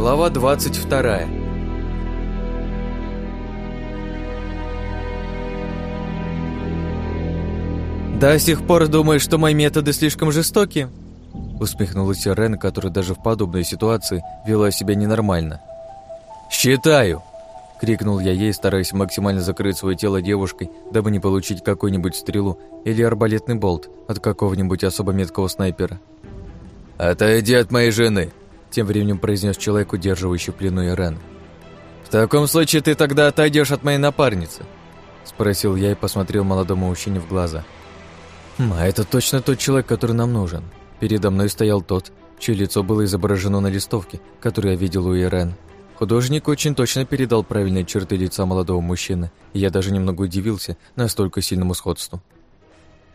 Глава 22 «До сих пор думаешь, что мои методы слишком жестоки?» Усмехнулась Рен, которая даже в подобной ситуации вела себя ненормально. «Считаю!» — крикнул я ей, стараясь максимально закрыть свое тело девушкой, дабы не получить какую-нибудь стрелу или арбалетный болт от какого-нибудь особо меткого снайпера. «Отойди от моей жены!» — тем временем произнес человек, удерживающий плену Ирен. «В таком случае ты тогда отойдешь от моей напарницы?» — спросил я и посмотрел молодому мужчине в глаза. «Хм, а это точно тот человек, который нам нужен. Передо мной стоял тот, чье лицо было изображено на листовке, которую я видел у Ирен. Художник очень точно передал правильные черты лица молодого мужчины, и я даже немного удивился настолько сильному сходству.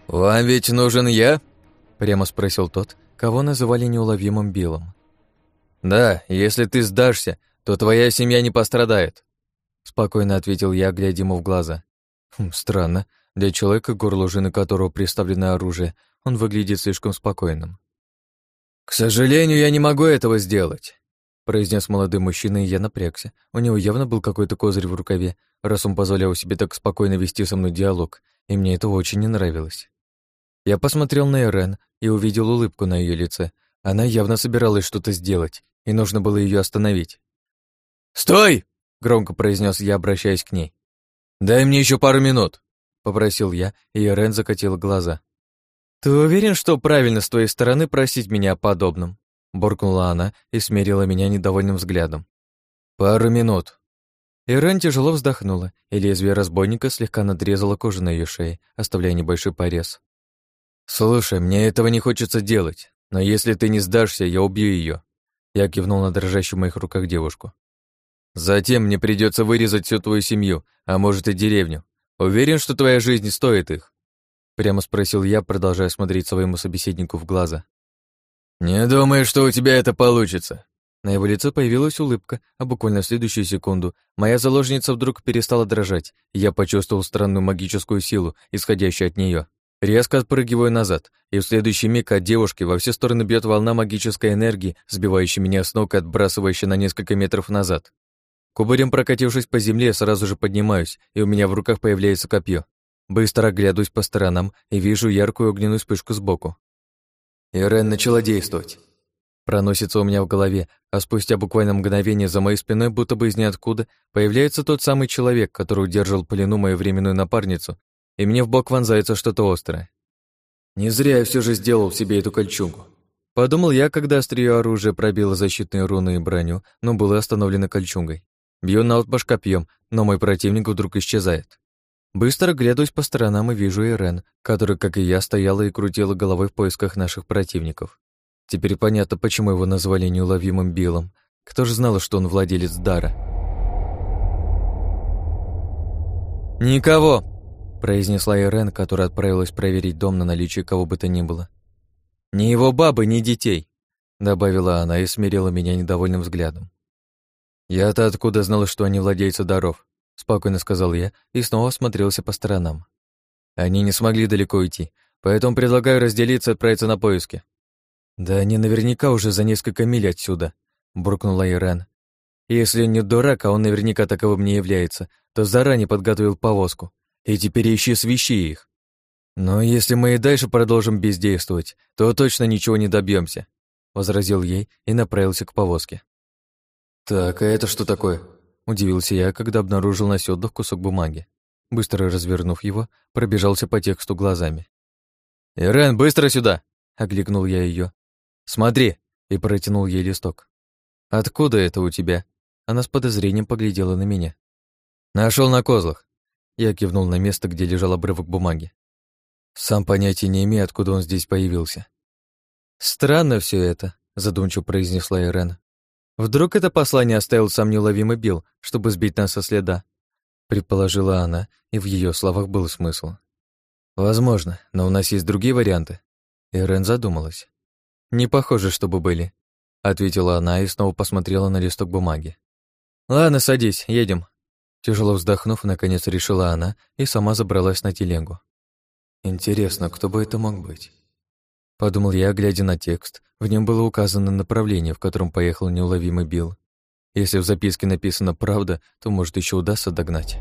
«Вам ведь нужен я?» – прямо спросил тот, кого называли неуловимым Биллом. «Да, если ты сдашься, то твоя семья не пострадает», – спокойно ответил я, глядя ему в глаза. Хм, странно, для человека, горло жены которого приставлено оружие, он выглядит слишком спокойным. «К сожалению, я не могу этого сделать», произнес молодой мужчина, и я напрягся. У него явно был какой-то козырь в рукаве, раз он позволял себе так спокойно вести со мной диалог, и мне это очень не нравилось. Я посмотрел на Эрен и увидел улыбку на ее лице. Она явно собиралась что-то сделать, и нужно было ее остановить. «Стой!» — громко произнес я, обращаясь к ней. «Дай мне еще пару минут», — попросил я, и Эрен закатила глаза. «Ты уверен, что правильно с твоей стороны просить меня о подобном?» Буркнула она и смерила меня недовольным взглядом. «Пару минут». Ирен тяжело вздохнула, и лезвие разбойника слегка надрезало кожу на ее шее, оставляя небольшой порез. «Слушай, мне этого не хочется делать, но если ты не сдашься, я убью ее. Я кивнул на дрожащую в моих руках девушку. «Затем мне придется вырезать всю твою семью, а может и деревню. Уверен, что твоя жизнь стоит их?» Прямо спросил я, продолжая смотреть своему собеседнику в глаза. «Не думаю, что у тебя это получится». На его лице появилась улыбка, а буквально в следующую секунду моя заложница вдруг перестала дрожать, и я почувствовал странную магическую силу, исходящую от нее. Резко отпрыгиваю назад, и в следующий миг от девушки во все стороны бьет волна магической энергии, сбивающая меня с ног и отбрасывающая на несколько метров назад. Кубарем прокатившись по земле, сразу же поднимаюсь, и у меня в руках появляется копье. Быстро оглядываюсь по сторонам и вижу яркую огненную вспышку сбоку. Ирен начала действовать. Проносится у меня в голове, а спустя буквально мгновение за моей спиной, будто бы из ниоткуда, появляется тот самый человек, который удержал плену мою временную напарницу, и мне в бок вонзается что-то острое. Не зря я все же сделал себе эту кольчугу. Подумал я, когда острие оружия пробило защитные руны и броню, но было остановлено кольчугой. Бью на наотмашь копьем, но мой противник вдруг исчезает. Быстро глядусь по сторонам и вижу Ирен, которая, как и я, стояла и крутила головой в поисках наших противников. Теперь понятно, почему его назвали неуловимым Биллом. Кто же знал, что он владелец дара? «Никого!» – произнесла Ирен, которая отправилась проверить дом на наличие кого бы то ни было. «Ни его бабы, ни детей!» – добавила она и смирила меня недовольным взглядом. «Я-то откуда знала, что они владельцы даров?» — спокойно сказал я и снова осмотрелся по сторонам. Они не смогли далеко уйти, поэтому предлагаю разделиться и отправиться на поиски. Да они наверняка уже за несколько миль отсюда, буркнула Ирен. Если он не дурак, а он наверняка таковым не является, то заранее подготовил повозку. И теперь ищи свищи их. Но если мы и дальше продолжим бездействовать, то точно ничего не добьемся, возразил ей и направился к повозке. Так, а это что такое? Удивился я, когда обнаружил на седлах кусок бумаги. Быстро развернув его, пробежался по тексту глазами. «Ирен, быстро сюда!» — окликнул я ее. «Смотри!» — и протянул ей листок. «Откуда это у тебя?» Она с подозрением поглядела на меня. Нашел на козлах!» Я кивнул на место, где лежал обрывок бумаги. Сам понятия не имею, откуда он здесь появился. «Странно все это», — задумчиво произнесла Ирен. Вдруг это послание оставил сам неуловимый Билл, чтобы сбить нас со следа? Предположила она, и в ее словах был смысл. Возможно, но у нас есть другие варианты. Ирен задумалась. Не похоже, чтобы были, ответила она и снова посмотрела на листок бумаги. Ладно, садись, едем. Тяжело вздохнув, наконец решила она и сама забралась на телегу. Интересно, кто бы это мог быть? Подумал я, глядя на текст. В нем было указано направление, в котором поехал неуловимый Билл. Если в записке написано «правда», то, может, еще удастся догнать.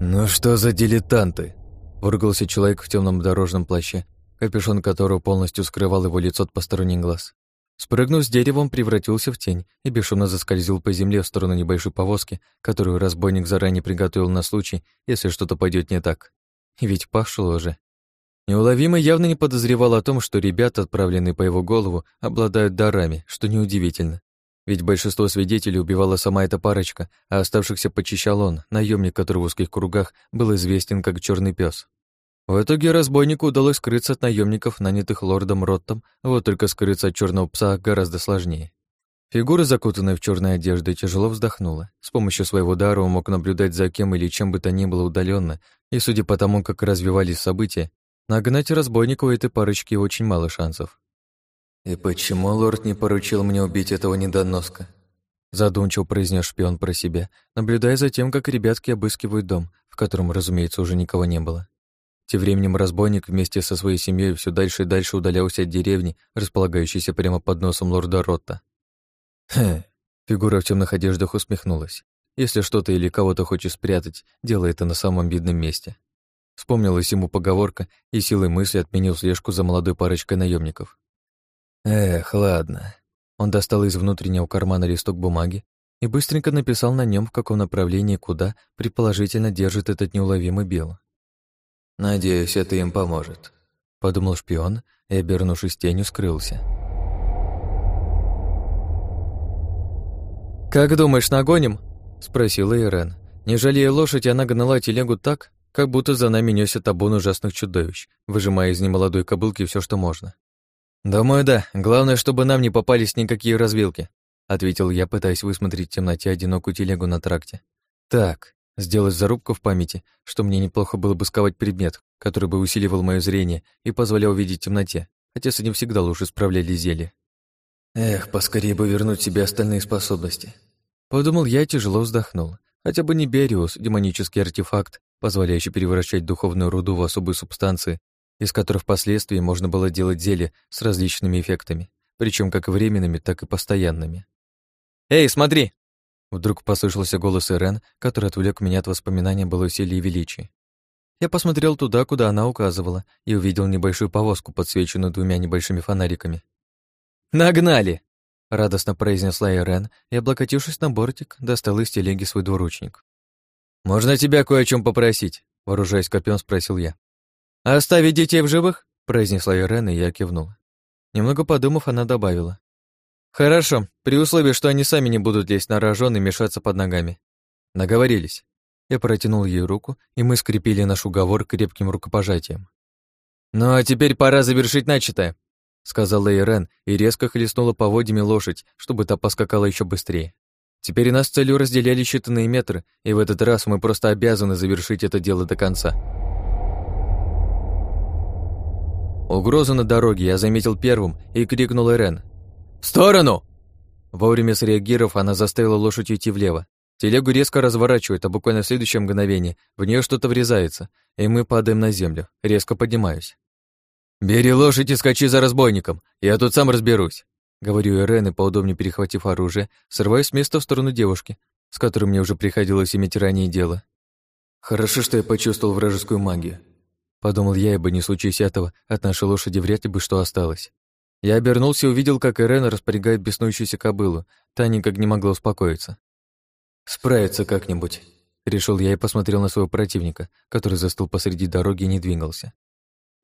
«Ну что за дилетанты?» — выругался человек в темном дорожном плаще, капюшон которого полностью скрывал его лицо от посторонних глаз. Спрыгнув с дерева, он превратился в тень и бесшумно заскользил по земле в сторону небольшой повозки, которую разбойник заранее приготовил на случай, если что-то пойдет не так. Ведь пошло уже. Неуловимый явно не подозревал о том, что ребята, отправленные по его голову, обладают дарами, что неудивительно. Ведь большинство свидетелей убивала сама эта парочка, а оставшихся почищал он, наемник, который в узких кругах был известен как черный пес. В итоге разбойнику удалось скрыться от наемников, нанятых лордом Роттом, вот только скрыться от черного пса гораздо сложнее. Фигура, закутанная в черные одежды, тяжело вздохнула. С помощью своего дара он мог наблюдать за кем или чем бы то ни было удаленно, и, судя по тому, как развивались события, Нагнать разбойника у этой парочки очень мало шансов. «И почему лорд не поручил мне убить этого недоноска?» Задумчиво произнес шпион про себя, наблюдая за тем, как ребятки обыскивают дом, в котором, разумеется, уже никого не было. Тем временем разбойник вместе со своей семьей все дальше и дальше удалялся от деревни, располагающейся прямо под носом лорда Ротта. «Хе!» Фигура в темных одеждах усмехнулась. «Если что-то или кого-то хочешь спрятать, делай это на самом видном месте». Вспомнилась ему поговорка и силой мысли отменил слежку за молодой парочкой наемников. Эх, ладно. Он достал из внутреннего кармана листок бумаги и быстренько написал на нем, в каком направлении куда предположительно держит этот неуловимый бел. «Надеюсь, это им поможет», — подумал шпион и, обернувшись тенью, скрылся. «Как думаешь, нагоним?» — спросила Ирен. Не жалея лошадь, она гнала телегу так, как будто за нами несет табун ужасных чудовищ, выжимая из немолодой кобылки все, что можно. «Думаю, да. Главное, чтобы нам не попались никакие развилки», ответил я, пытаясь высмотреть в темноте одинокую телегу на тракте. «Так, сделать зарубку в памяти, что мне неплохо было бы сковать предмет, который бы усиливал мое зрение и позволял видеть в темноте, хотя с этим всегда лучше справляли зелье. Эх, поскорее бы вернуть себе остальные способности. Подумал я и тяжело вздохнул. Хотя бы не Бериус, демонический артефакт, позволяющий превращать духовную руду в особые субстанции, из которых впоследствии можно было делать зелья с различными эффектами, причем как временными, так и постоянными. «Эй, смотри!» Вдруг послышался голос Ирен, который отвлек меня от воспоминания былой силе и величия. Я посмотрел туда, куда она указывала, и увидел небольшую повозку, подсвеченную двумя небольшими фонариками. «Нагнали!» — радостно произнесла Ирен и, облокотившись на бортик, достала из телеги свой двуручник. «Можно тебя кое о чем попросить?» — вооружаясь копьем, спросил я. «Оставить детей в живых?» — произнесла Ирена, и я кивнула. Немного подумав, она добавила. «Хорошо, при условии, что они сами не будут лезть на рожон и мешаться под ногами». Наговорились. Я протянул ей руку, и мы скрепили наш уговор крепким рукопожатием. «Ну а теперь пора завершить начатое», — сказала Ирен и резко хлестнула поводьями лошадь, чтобы та поскакала еще быстрее. Теперь нас целью разделяли считанные метры, и в этот раз мы просто обязаны завершить это дело до конца. Угрозу на дороге я заметил первым и крикнул Эрен. «В сторону!» Вовремя среагировав, она заставила лошадь идти влево. Телегу резко разворачивает, а буквально в следующее мгновение в нее что-то врезается, и мы падаем на землю. Резко поднимаюсь. «Бери лошадь и скачи за разбойником, я тут сам разберусь». Говорю Ирен, и поудобнее перехватив оружие, срываюсь с места в сторону девушки, с которой мне уже приходилось иметь ранее дело. Хорошо, что я почувствовал вражескую магию. Подумал я, ибо не случись этого, от нашей лошади вряд ли бы что осталось. Я обернулся и увидел, как Ирена распорягает беснующуюся кобылу. Та никак не могла успокоиться. «Справиться как-нибудь», — решил я и посмотрел на своего противника, который застыл посреди дороги и не двигался.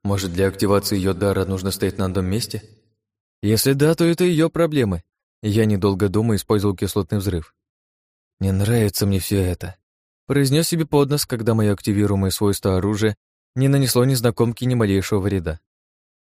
«Может, для активации ее дара нужно стоять на одном месте?» Если да, то это ее проблемы. Я, недолго думая, использовал кислотный взрыв. «Не нравится мне все это», — произнес себе под нос, когда мое активируемое свойство оружия не нанесло незнакомке ни малейшего вреда.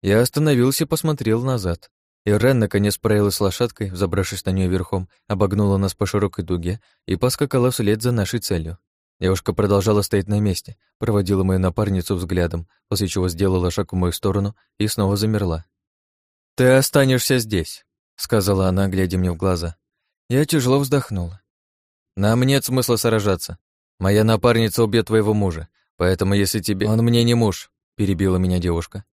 Я остановился и посмотрел назад. Ирен наконец справилась лошадкой, взобравшись на нее верхом, обогнула нас по широкой дуге и поскакала вслед за нашей целью. Девушка продолжала стоять на месте, проводила мою напарницу взглядом, после чего сделала шаг в мою сторону и снова замерла. «Ты останешься здесь», — сказала она, глядя мне в глаза. Я тяжело вздохнула. «Нам нет смысла сражаться. Моя напарница убьет твоего мужа, поэтому если тебе...» «Он мне не муж», — перебила меня девушка.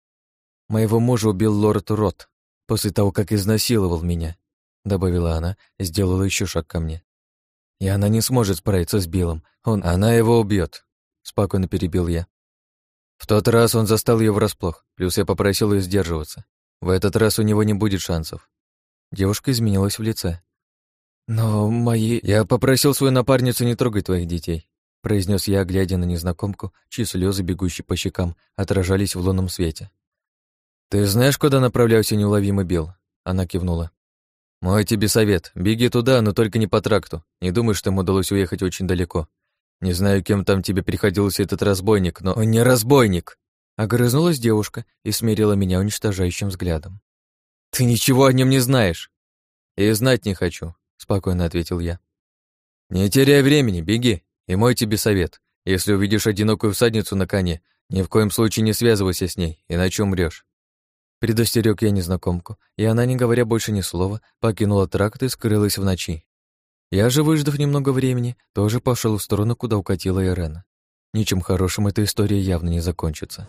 «Моего мужа убил лорд Рот», после того, как изнасиловал меня», — добавила она, сделала еще шаг ко мне. «И она не сможет справиться с Биллом. Он, она его убьет», — спокойно перебил я. В тот раз он застал ее врасплох, плюс я попросил ее сдерживаться. В этот раз у него не будет шансов. Девушка изменилась в лице. «Но мои...» «Я попросил свою напарницу не трогать твоих детей», произнес я, глядя на незнакомку, чьи слезы, бегущие по щекам, отражались в лунном свете. «Ты знаешь, куда направлялся неуловимый Бел?» Она кивнула. «Мой тебе совет. Беги туда, но только не по тракту. Не думай, что ему удалось уехать очень далеко. Не знаю, кем там тебе приходился этот разбойник, но он не разбойник!» Огрызнулась девушка и смирила меня уничтожающим взглядом. «Ты ничего о нем не знаешь!» «И знать не хочу», — спокойно ответил я. «Не теряй времени, беги, и мой тебе совет. Если увидишь одинокую всадницу на коне, ни в коем случае не связывайся с ней, иначе умрёшь». Предостерег я незнакомку, и она, не говоря больше ни слова, покинула тракт и скрылась в ночи. Я же, выждав немного времени, тоже пошел в сторону, куда укатила Ирена. Ничем хорошим эта история явно не закончится.